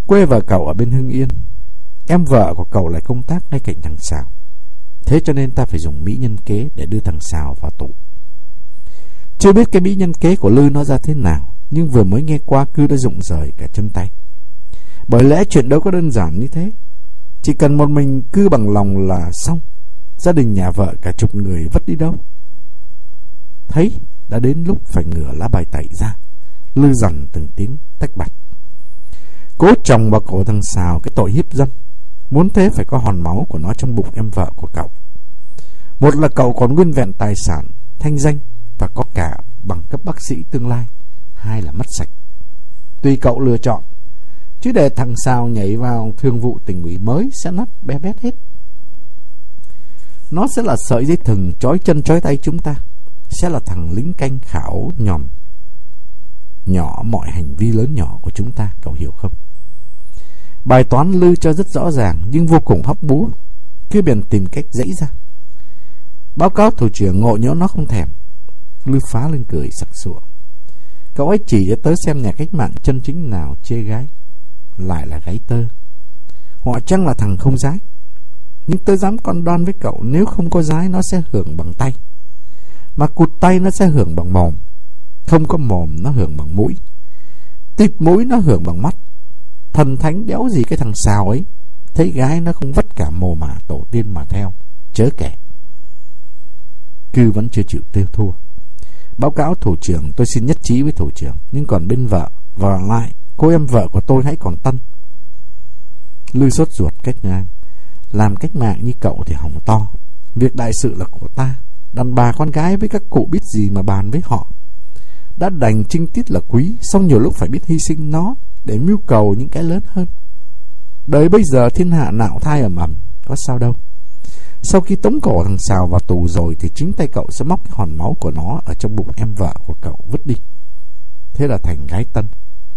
Quê vợ cậu ở bên Hưng Yên Em vợ của cậu lại công tác ngay cạnh thằng Sào Thế cho nên ta phải dùng mỹ nhân kế Để đưa thằng Sào vào tù. Chưa biết cái mỹ nhân kế của Lư nó ra thế nào, Nhưng vừa mới nghe qua Cư đã rụng rời cả chân tay. Bởi lẽ chuyện đâu có đơn giản như thế. Chỉ cần một mình Cư bằng lòng là xong. Gia đình nhà vợ cả chục người vất đi đâu. Thấy đã đến lúc phải ngửa lá bài tẩy ra, Lư dằn từng tiếng tách bạch. Cố chồng vào cổ thằng Sào cái tội hiếp dâm. Muốn thế phải có hòn máu của nó trong bụng em vợ của cậu. Một là cậu còn nguyên vẹn tài sản, Thanh danh Và có cả bằng cấp bác sĩ tương lai. Hai là mất sạch. Tùy cậu lựa chọn, Chứ để thằng sao nhảy vào thương vụ tình ủy mới Sẽ nắp bé bét hết. Nó sẽ là sợi dây thừng Chói chân chói tay chúng ta, Sẽ là thằng lính canh khảo nhòm, Nhỏ mọi hành vi lớn nhỏ của chúng ta, Cậu hiểu không? Bài toán Lư cho rất rõ ràng, nhưng vô cùng hấp bú. Cứ bèn tìm cách dãy ra. Báo cáo thủ trưởng ngộ nhỡ nó không thèm. Lư phá lên cười, sặc sụa. Cậu ấy chỉ cho tới xem nhà cách mạng chân chính nào chê gái. Lại là gái tơ. Họ chăng là thằng không giái Nhưng tôi dám con đoan với cậu, nếu không có giái nó sẽ hưởng bằng tay. Mà cụt tay, nó sẽ hưởng bằng mồm. Không có mồm, nó hưởng bằng mũi. Tịt mũi, nó hưởng bằng mắt Thần thánh đéo gì cái thằng xào ấy. Thấy gái nó không vất cả mồ mả tổ tiên mà theo. Chớ kẻ Cư vẫn chưa chịu tiêu thua. Báo cáo thủ trưởng, tôi xin nhất trí với thủ trưởng. Nhưng còn bên vợ Và lại, cô em vợ của tôi hãy còn tân. Lư sốt ruột cách ngang. Làm cách mạng như cậu thì hỏng to. Việc đại sự là của ta. Đàn bà con gái với các cụ biết gì mà bàn với họ. Đã đành trinh tiết là quý, Xong nhiều lúc phải biết hy sinh nó để mưu cầu những cái lớn hơn. Đời bây giờ thiên hạ nạo thai ẩm ẩm, có sao đâu. Sau khi tống cổ thằng Sào vào tù rồi thì chính tay cậu sẽ móc cái hòn máu của nó ở trong bụng em vợ của cậu vứt đi. Thế là thành gái tân,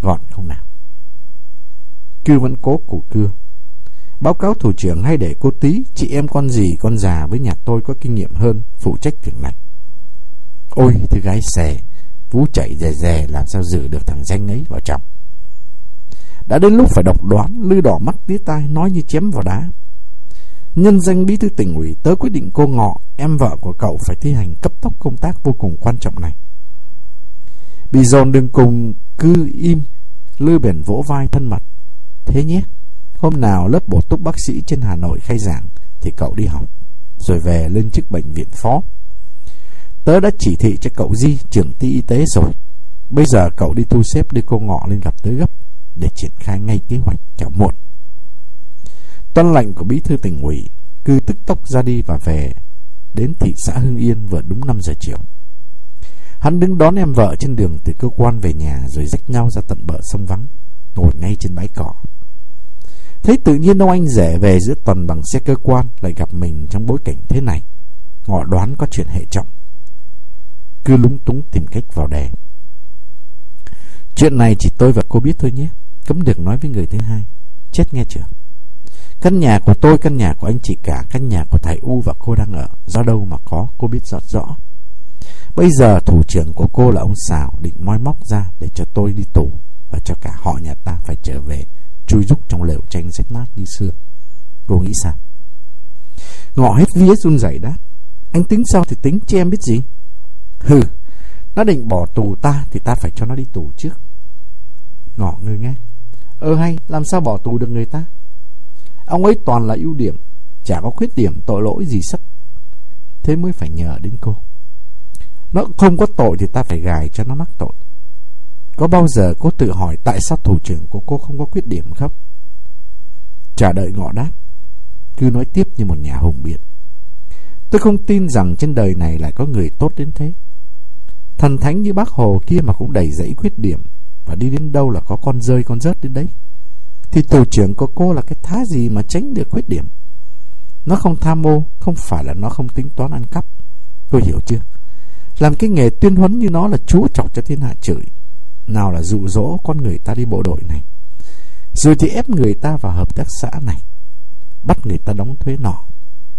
gọn không nào. Cư vẫn cố củ cưa. Báo cáo thủ trưởng hay để cô tí, chị em con gì con già với nhà tôi có kinh nghiệm hơn, phụ trách việc này. Ôi, thứ gái xè, vú chạy dè dè làm sao giữ được thằng danh ấy vào trong. Đã đến lúc phải độc đoán, Lư đỏ mắt tía tai, nói như chém vào đá. Nhân danh bí thư tỉnh ủy, Tớ quyết định cô ngọ, Em vợ của cậu phải thi hành cấp tốc công tác vô cùng quan trọng này. Bị dồn đường cùng, Cứ im, Lư bền vỗ vai thân mật. Thế nhé, Hôm nào lớp bổ túc bác sĩ trên Hà Nội khai giảng, Thì cậu đi học, Rồi về lên chức bệnh viện phó. Tớ đã chỉ thị cho cậu Di, trưởng ty y tế rồi. Bây giờ cậu đi thu xếp đưa cô ngọ lên gặp tớ gấp để triển khai ngay kế hoạch kẻo muộn. Tuân lệnh của bí thư tỉnh ủy cư tức tốc ra đi và về đến thị xã Hưng Yên vừa đúng 5 giờ chiều. Hắn đứng đón em vợ trên đường từ cơ quan về nhà rồi dắt nhau ra tận bờ sông vắng, ngồi ngay trên bãi cỏ. Thấy tự nhiên ông anh rể về giữa tuần bằng xe cơ quan lại gặp mình trong bối cảnh thế này. Ngọ đoán có chuyện hệ trọng. Cứ lúng túng tìm cách vào đề. Chuyện này chỉ tôi và cô biết thôi nhé. Cấm được nói với người thứ hai. Chết nghe chưa? Căn nhà của tôi, căn nhà của anh chị cả Căn nhà của thầy U và cô đang ở Do đâu mà có, cô biết rõ rõ. Bây giờ thủ trưởng của cô là ông Sào Định moi móc ra để cho tôi đi tù Và cho cả họ nhà ta phải trở về Chui rúc trong lều tranh rách nát như xưa. Cô nghĩ sao? Ngọ hết vía run rẩy đáp Anh tính sao thì tính chứ em biết gì? Hừ Nó định bỏ tù ta Thì ta phải cho nó đi tù trước. Ngọ ngơ ngác. Ơ hay, làm sao bỏ tù được người ta? Ông ấy toàn là ưu điểm, Chả có khuyết điểm, tội lỗi gì sắc Thế mới phải nhờ đến cô. Nó không có tội thì ta phải gài cho nó mắc tội. Có bao giờ cô tự hỏi Tại sao thủ trưởng của cô không có khuyết điểm không? Trả đợi ngọ đáp. Cứ nói tiếp như một nhà hùng biện. Tôi không tin rằng trên đời này lại có người tốt đến thế. Thần thánh như bác Hồ kia mà cũng đầy dẫy khuyết điểm và đi đến đâu là có con rơi, con rớt đến đấy. Thì tổ trưởng của cô là cái thá gì mà tránh được khuyết điểm? Nó không tham ô Không phải là nó không tính toán ăn cắp. Cô hiểu chưa? Làm cái nghề tuyên huấn như nó là chúa chọc cho thiên hạ chửi. Nào là dụ dỗ con người ta đi bộ đội này. Rồi thì ép người ta vào hợp tác xã này. Bắt người ta đóng thuế nọ,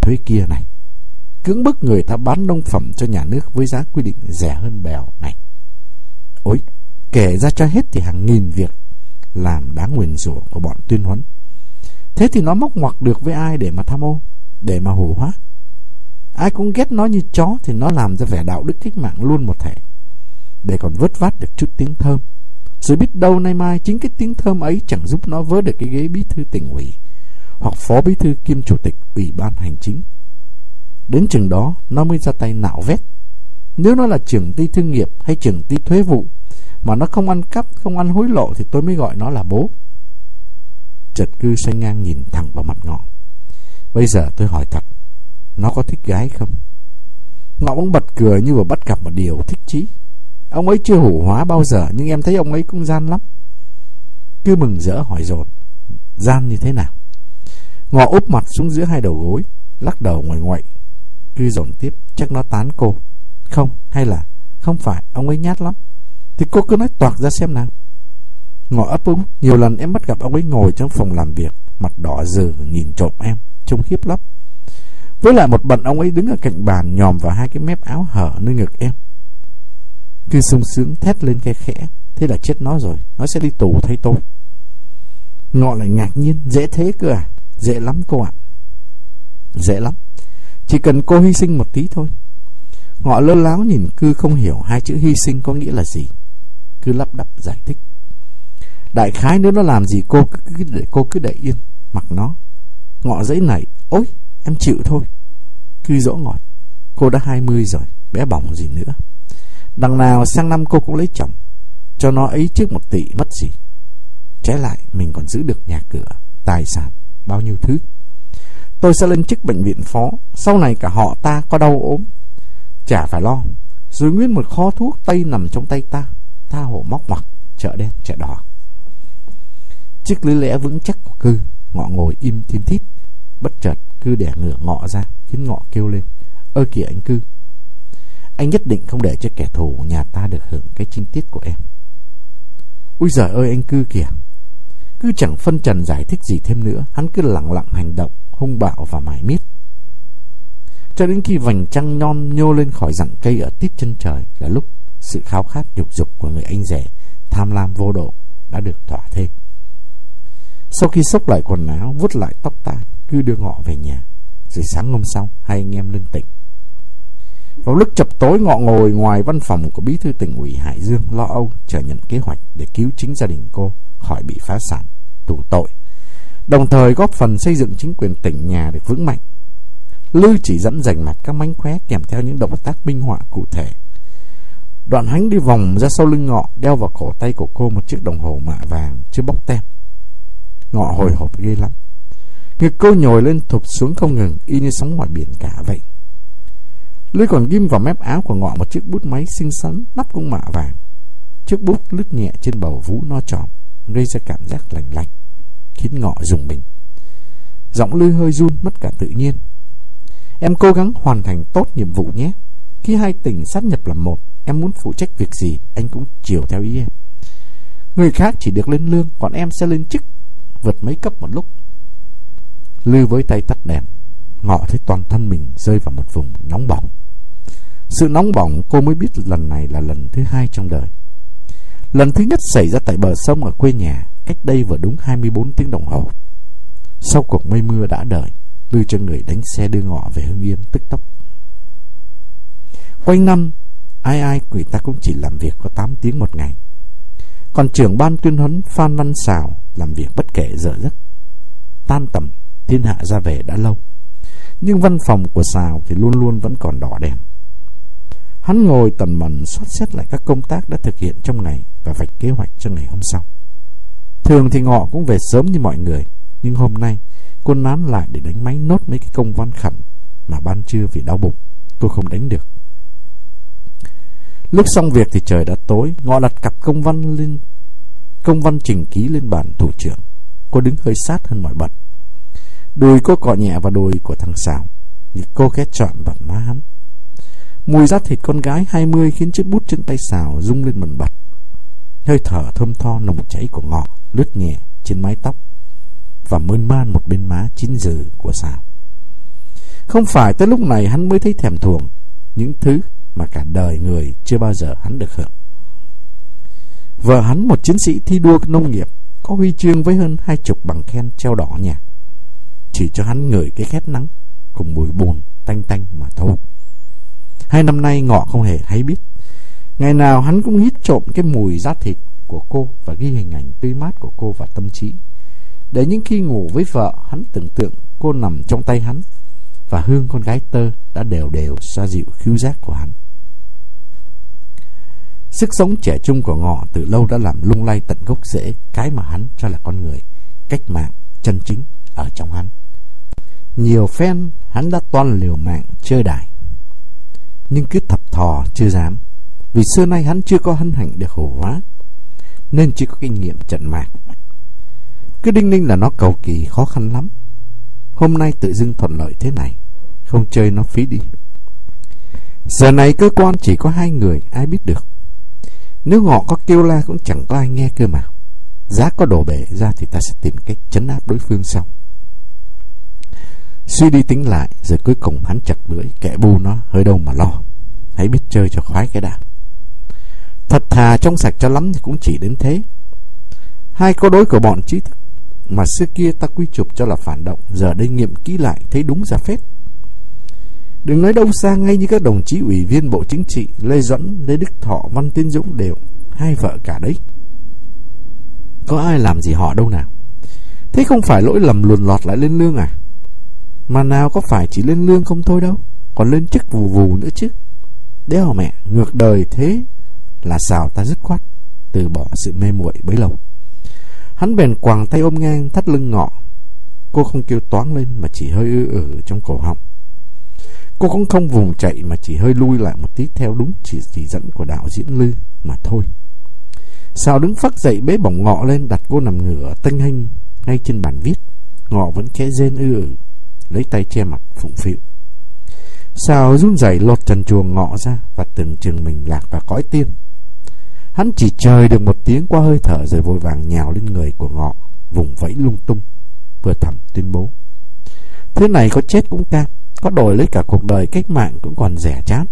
Thuế kia này. Cưỡng bức người ta bán nông phẩm cho nhà nước Với giá quy định rẻ hơn bèo này. Ôi Kể ra cho hết thì hàng nghìn việc làm đáng nguyền rủa của bọn tuyên huấn. Thế thì nó móc ngoặc được với ai để mà tham ô, để mà hủ hóa? Ai cũng ghét nó như chó thì nó làm ra vẻ đạo đức cách mạng luôn một thể. Để còn vớt vát được chút tiếng thơm. Rồi biết đâu nay mai chính cái tiếng thơm ấy chẳng giúp nó vớ được cái ghế bí thư tỉnh ủy hoặc phó bí thư kiêm chủ tịch ủy ban hành chính. Đến chừng đó nó mới ra tay nạo vét. Nếu nó là trưởng ty thương nghiệp hay trưởng ty thuế vụ mà nó không ăn cắp, không ăn hối lộ thì tôi mới gọi nó là bố. Trật cư xoay ngang nhìn thẳng vào mặt ngọ. Bây giờ tôi hỏi thật, nó có thích gái không? Ngọ bỗng bật cười như vừa bắt gặp một điều thích chí. Ông ấy chưa hủ hóa bao giờ nhưng em thấy ông ấy cũng gian lắm. Cứ mừng rỡ hỏi dồn Gian như thế nào? Ngọ úp mặt xuống giữa hai đầu gối, lắc đầu ngoài ngoại. Cứ dồn tiếp, chắc nó tán cô. Không, hay là không phải, ông ấy nhát lắm. Thì cô cứ nói toạc ra xem nào. Ngọ ấp úng, nhiều lần em bắt gặp ông ấy ngồi trong phòng làm việc, mặt đỏ dừ nhìn trộm em, trông khiếp lắm. Với lại một bận ông ấy đứng ở cạnh bàn nhòm vào hai cái mép áo hở nơi ngực em. Cứ sung sướng thét lên khe khẽ, thế là chết nó rồi, nó sẽ đi tù thay tôi. Ngọ lại ngạc nhiên, dễ thế cơ à? Dễ lắm cô ạ. Dễ lắm. Chỉ cần cô hy sinh một tí thôi. Ngọ lơ láo nhìn cư không hiểu hai chữ hy sinh có nghĩa là gì. Cứ lắp đắp giải thích. Đại khái nếu nó làm gì cô cứ, cứ để cô cứ để yên, mặc nó. Ngọ dãy này, ôi, em chịu thôi. cứ dỗ ngọt, cô đã 20 rồi, bé bỏng gì nữa. Đằng nào sang năm cô cũng lấy chồng, cho nó ấy trước một tỷ mất gì. Trái lại, mình còn giữ được nhà cửa, tài sản, bao nhiêu thứ. Tôi sẽ lên chức bệnh viện phó, sau này cả họ ta có đau ốm. Chả phải lo, rồi nguyên một kho thuốc Tây nằm trong tay ta, tha hồ móc mặt, chợ đen, chợ đỏ. Chiếc lưới lẽ vững chắc của cư, ngọ ngồi im thiên thít. Bất chợt, cư đẻ ngửa ngọ ra, khiến ngọ kêu lên. Ơ kìa anh cư, anh nhất định không để cho kẻ thù nhà ta được hưởng cái trinh tiết của em. ui giời ơi anh cư kìa, cứ chẳng phân trần giải thích gì thêm nữa, hắn cứ lặng lặng hành động, hung bạo và mải miết. Cho đến khi vành trăng non nhô lên khỏi rặng cây ở tít chân trời là lúc sự khao khát dục dục của người anh rể tham lam vô độ đã được thỏa thê. Sau khi xốc lại quần áo, vuốt lại tóc tai, cứ đưa ngọ về nhà. Rồi sáng hôm sau, hai anh em lên tỉnh. Vào lúc chập tối ngọ ngồi ngoài văn phòng của bí thư tỉnh ủy Hải Dương lo âu chờ nhận kế hoạch để cứu chính gia đình cô khỏi bị phá sản, tù tội. Đồng thời góp phần xây dựng chính quyền tỉnh nhà được vững mạnh. Lư chỉ dẫn dành mặt các mánh khóe kèm theo những động tác minh họa cụ thể. Đoạn hắn đi vòng ra sau lưng ngọ đeo vào cổ tay của cô một chiếc đồng hồ mạ vàng chưa bóc tem. Ngọ hồi hộp ghê lắm. Ngực cô nhồi lên thụp xuống không ngừng y như sóng ngoài biển cả vậy. Lưới còn ghim vào mép áo của ngọ một chiếc bút máy xinh xắn, nắp cũng mạ vàng. Chiếc bút lướt nhẹ trên bầu vú no tròn, gây ra cảm giác lành lành khiến ngọ dùng mình. Giọng lư hơi run mất cả tự nhiên. Em cố gắng hoàn thành tốt nhiệm vụ nhé. Khi hai tỉnh sát nhập làm một, em muốn phụ trách việc gì, anh cũng chiều theo ý em. Người khác chỉ được lên lương, còn em sẽ lên chức, vượt mấy cấp một lúc. Lư với tay tắt đèn, ngọ thấy toàn thân mình rơi vào một vùng nóng bỏng. Sự nóng bỏng cô mới biết lần này là lần thứ hai trong đời. Lần thứ nhất xảy ra tại bờ sông ở quê nhà, cách đây vừa đúng 24 tiếng đồng hồ. Sau cuộc mây mưa đã đời, Lư cho người đánh xe đưa ngọ về Hưng Yên tức tốc. Quanh năm, ai ai người ta cũng chỉ làm việc có 8 tiếng một ngày. Còn trưởng ban tuyên huấn Phan Văn Sào làm việc bất kể giờ giấc. Tan tầm, thiên hạ ra về đã lâu. Nhưng văn phòng của Sào thì luôn luôn vẫn còn đỏ đèn. Hắn ngồi tần mần soát xét lại các công tác đã thực hiện trong ngày và vạch kế hoạch cho ngày hôm sau. Thường thì ngọ cũng về sớm như mọi người, nhưng hôm nay cô nán lại để đánh máy nốt mấy cái công văn khẩn mà ban trưa vì đau bụng cô không đánh được. Lúc xong việc thì trời đã tối, ngọ đặt cặp công văn lên công văn trình ký lên bàn thủ trưởng. Cô đứng hơi sát hơn mọi bận. Đùi cô cọ nhẹ vào đùi của thằng Sào, nhưng cô ghét chọn vào má hắn. Mùi da thịt con gái 20 khiến chiếc bút trên tay xào rung lên bần bật. Hơi thở thơm tho nồng cháy của ngọ lướt nhẹ trên mái tóc và mơn man một bên má chín dừ của xào. Không phải tới lúc này hắn mới thấy thèm thuồng những thứ mà cả đời người chưa bao giờ hắn được hưởng. Vợ hắn một chiến sĩ thi đua nông nghiệp, có huy chương với hơn hai chục bằng khen treo đỏ nhà. Chỉ cho hắn ngửi cái khét nắng cùng mùi buồn tanh tanh mà thôi. Hai năm nay ngọ không hề hay biết. Ngày nào hắn cũng hít trộm cái mùi da thịt của cô và ghi hình ảnh tươi mát của cô vào tâm trí. Để những khi ngủ với vợ, hắn tưởng tượng cô nằm trong tay hắn và hương con gái tơ đã đều đều xoa dịu khiếu giác của hắn. Sức sống trẻ trung của ngọ từ lâu đã làm lung lay tận gốc rễ cái mà hắn cho là con người, cách mạng, chân chính ở trong hắn. Nhiều phen hắn đã toan liều mạng chơi đài. Nhưng cứ thập thò chưa dám. Vì xưa nay hắn chưa có hân hạnh được hổ hóa. Nên chưa có kinh nghiệm trận mạc. Cứ đinh ninh là nó cầu kỳ khó khăn lắm. Hôm nay tự dưng thuận lợi thế này. Không chơi nó phí đi. Giờ này cơ quan chỉ có hai người ai biết được. Nếu họ có kêu la cũng chẳng có ai nghe cơ mà. Giá có đổ bể ra thì ta sẽ tìm cách chấn áp đối phương sau. Suy đi tính lại, Rồi cuối cùng hắn chặt lưỡi, Kẻ bu nó, hơi đâu mà lo Hãy biết chơi cho khoái cái đã Thật thà trong sạch cho lắm Thì cũng chỉ đến thế Hai câu đối của bọn trí thức, Mà xưa kia ta quy chụp cho là phản động, Giờ đây nghiệm kỹ lại, thấy đúng ra phết Đừng nói đâu xa ngay như các đồng chí ủy viên Bộ Chính trị Lê Duẩn, Lê Đức Thọ, Văn Tiến Dũng đều hai vợ cả đấy. Có ai làm gì họ đâu nào. Thế không phải lỗi lầm luồn lọt lại lên lương à? Mà nào có phải chỉ lên lương không thôi đâu Còn lên chức vù vù nữa chứ. Đéo mẹ Ngược đời thế Là xào ta dứt khoát Từ bỏ sự mê muội bấy lâu. Hắn bèn quàng tay ôm ngang thắt lưng ngọ. Cô không kêu toán lên Mà chỉ hơi ư ử trong cổ họng. Cô cũng không vùng chạy Mà chỉ hơi lui lại một tí Theo đúng chỉ chỉ dẫn của đạo diễn Lư Mà thôi Sao đứng phắt dậy bế bỏng ngọ lên Đặt cô nằm ngửa tênh hình Ngay trên bàn viết Ngọ vẫn khẽ rên ư ử lấy tay che mặt phụng phịu. Sao run rẩy lột trần chuồng ngọ ra và tưởng chừng mình lạc vào cõi tiên. Hắn chỉ trời được một tiếng qua hơi thở rồi vội vàng nhào lên người của ngọ, vùng vẫy lung tung, vừa thầm tuyên bố. Thế này có chết cũng cam, có đổi lấy cả cuộc đời cách mạng cũng còn rẻ chán.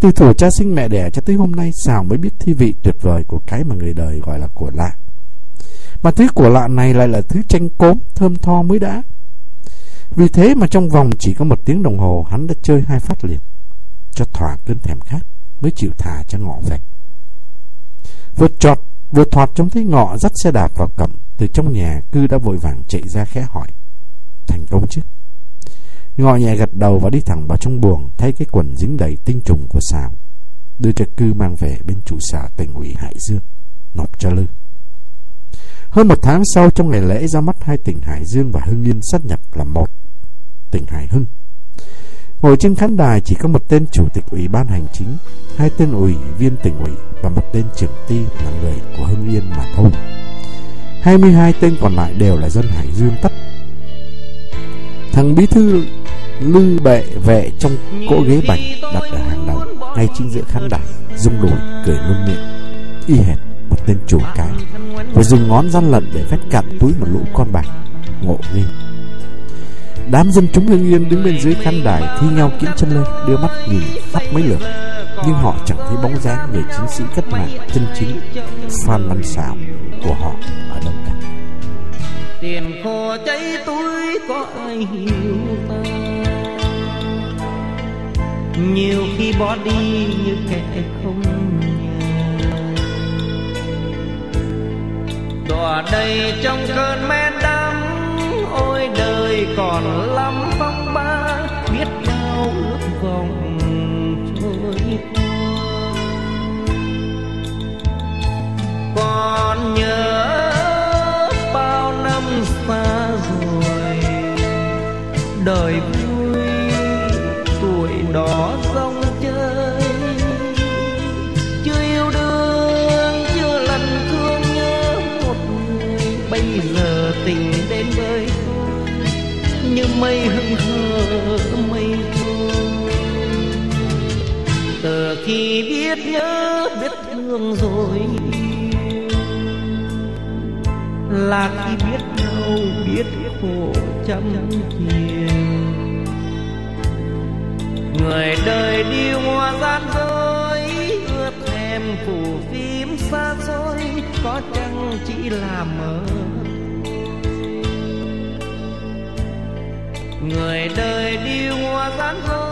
Từ thủ cha sinh mẹ đẻ cho tới hôm nay sao mới biết thi vị tuyệt vời của cái mà người đời gọi là của lạ. Mà thứ của lạ này lại là thứ tranh cốm, thơm tho mới đã. Vì thế mà trong vòng chỉ có một tiếng đồng hồ hắn đã chơi hai phát liền. Cho thỏa cơn thèm khát mới chịu thả cho ngọ về. Vừa trọt vừa thoạt trông thấy ngọ dắt xe đạp vào cẩm từ trong nhà cư đã vội vàng chạy ra khẽ hỏi. Thành công chứ? Ngọ nhẹ gật đầu và đi thẳng vào trong buồng thay cái quần dính đầy tinh trùng của xào. Đưa cho cư mang về bên trụ sở tỉnh ủy Hải Dương nộp cho Lư. Hơn một tháng sau trong ngày lễ ra mắt hai tỉnh Hải Dương và Hưng Yên sát nhập là một tỉnh Hải Hưng. Ngồi trên khán đài chỉ có một tên chủ tịch ủy ban hành chính, hai tên ủy viên tỉnh ủy và một tên trưởng ty là người của Hưng Yên mà thôi. 22 tên còn lại đều là dân Hải Dương tất. Thằng bí thư lư bệ vệ trong cỗ ghế bành đặt ở hàng đầu ngay chính giữa khán đài, rung đùi cười luôn miệng, y hệt một tên chủ cái và dùng ngón răn lận để vét cạn túi một lũ con bạc ngộ ghê đám dân chúng hưng yên đứng bên dưới khán đài thi nhau kiễng chân lên đưa mắt nhìn khắp mấy lượt. Nhưng họ chẳng thấy bóng dáng người chiến sĩ cách mạng chân chính phan văn xảo của họ ở đâu cả. Tiền khô cháy túi có ai hiểu? Nhiều khi bỏ đi như kẻ không đọa đầy trong cơn men đắm, ôi đời còn lắm phong ba, biết bao ước vọng trôi qua. Còn nhớ bao năm xa rồi, đời thì biết nhớ, biết thương rồi. Là khi biết đau biết khổ trăm chiều người đời đi hoa gian dối ướt thèm phủ phim xa xôi, có chăng chỉ là mơ? Người đời đi hoa gian dối